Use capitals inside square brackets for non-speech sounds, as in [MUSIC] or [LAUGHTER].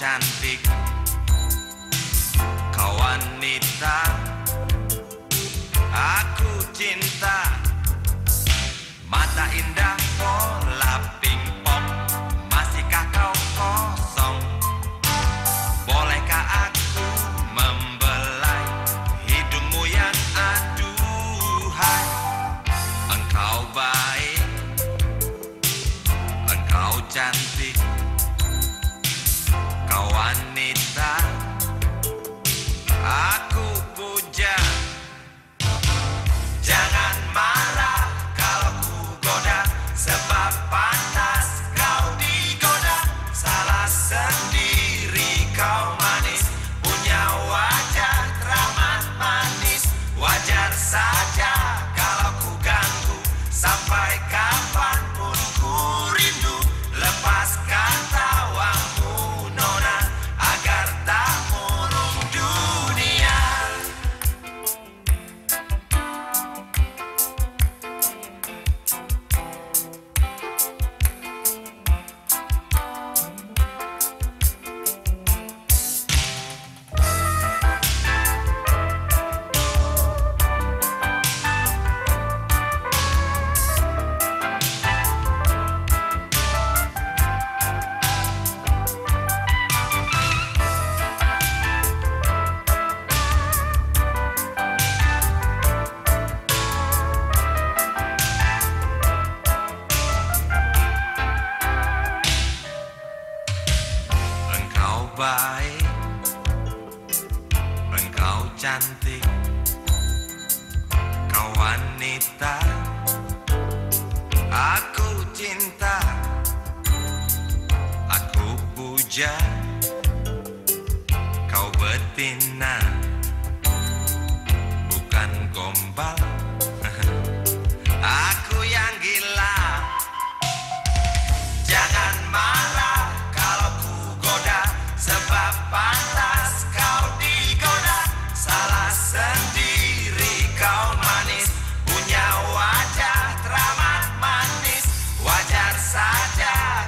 cantik. Kau wanita. Aku cinta. Mata indah pola pingpong. Masihkah kau kosong? Bolehkah aku membelai Hidungmu yang aduhai? Engkau baik. Engkau cantik. wanita at cantik. Kau wanita. Aku cinta. Aku puja. Kau betina. Bukan gombal. [LAUGHS] Aku upside down.